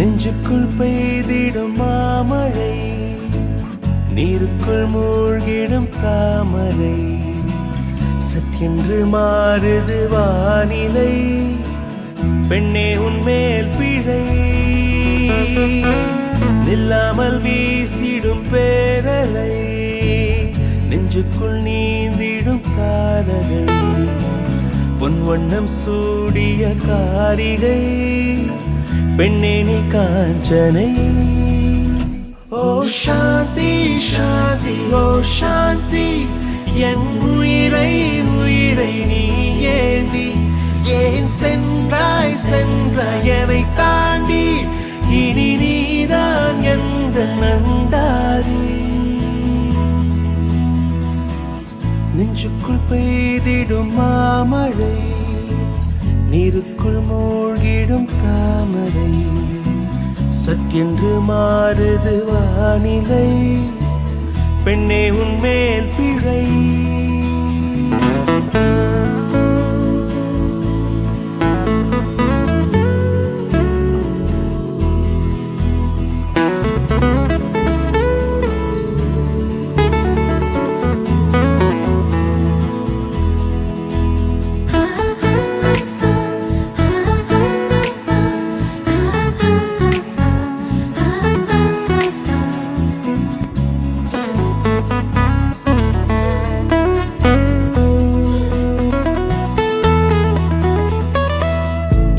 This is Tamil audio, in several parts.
நெஞ்சுக்குள் பெய்திடும் மாமழை நீருக்குள் மூழ்கிடும் தாமரை. சற்றென்று மாறுது வானிலை பெண்ணே உன்மேல் பிழை. நில்லாமல் வீசிடும் பேரலை நெஞ்சுக்குள் நீந்திடும் காதலை. பொன் வண்ணம் சூடிய காரிகை பெண்ணே நீ காஞ்சனை. ஓ சாந்தி சாந்தி ஓ சாந்தி. என் உயிரை உயிரை நீ ஏந்தி. ஏன் சென்றாய் சென்ற என்னை தாண்டி? இனி நீதான் எந்த நந்தாரி நெஞ்சுக்குள் பெய்திடும் மாமழை. நீருக்குள் மூழ்கிடும் தாமரை சற்கென்று மாறுது வானிலை. பெண்ணே உன்மேல் பி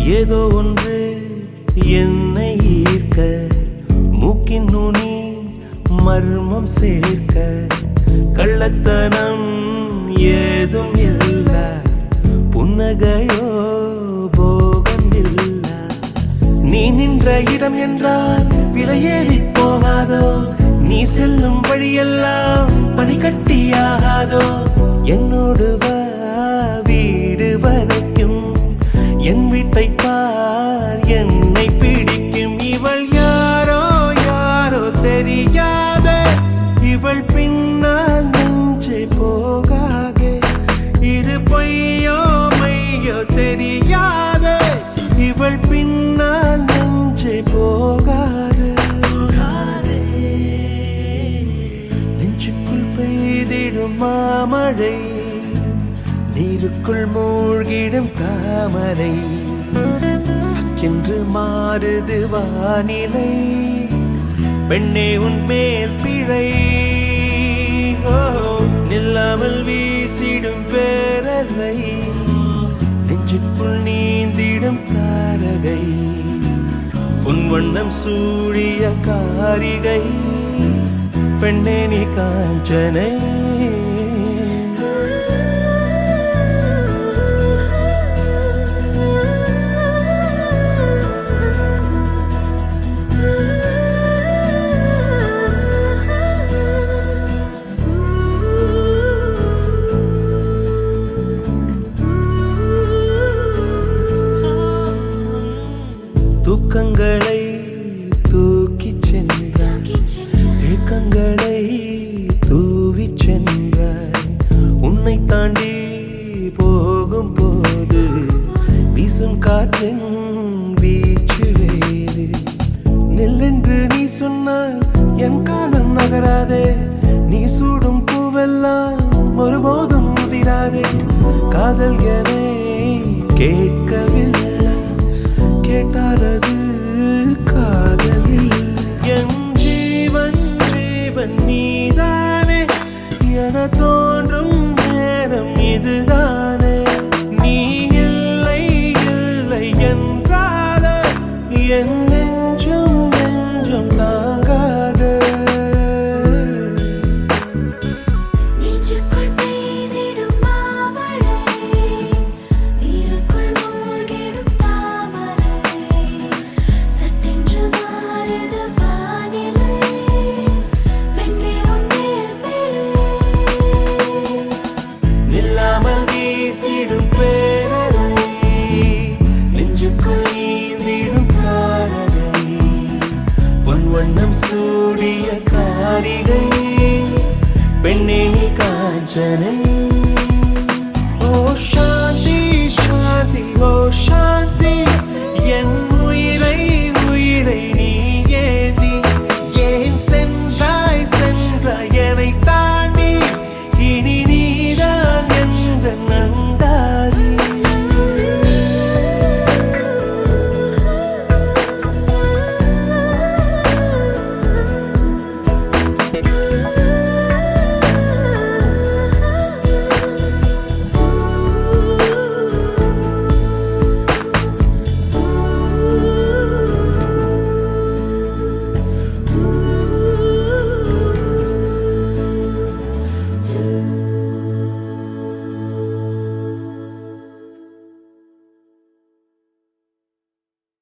ஏதோ ஒன்று என்னை ஈர்க்க மூக்கின் நுனி மர்மம் சேர்க்க. கள்ளத்தனம் ஏதும் இல்ல புன்னகையோ போகம் இல்ல. நீ நின்ற இடம் என்றால் விலையேறி போகாதோ? நீ செல்லும் வழியெல்லாம் பனிக்கட்டியாகாதோ? என்னோடு வீடு வரைக்கும் என் வீட்டை பார் நீருக்குள் மூழ்கிடும் காமரை சக்கென்று மாறுது வானிலை. பெண்ணே உன் மேல் பிழை. நில்லாமல் வீசிடும் பேரலை நெஞ்சுக்குள் நீந்திடும் தாரகை உன் வண்ணம் சூழிய காரிகை. பெண்ணே நீ காஞ்சனை. தூக்கங்களை தூக்கி சென்றான். ஏக்கங்களை தூவி சென்றான். உன்னை தாண்டி போகும் போது வீசும் காற்றின் வீச்சு வேறு. நெல்லென்று நீ சொன்னால் என் காலம் நகராதே. நீ சூடும் பூவெல்லாம் ஒருபோதும் முதிராதே காதல் என கேட்டு வண்ணம் சூடிய காரிகை பெண்ணே காஞ்சனை ஓ சாந்தி சாந்தி ஓ சாந்தி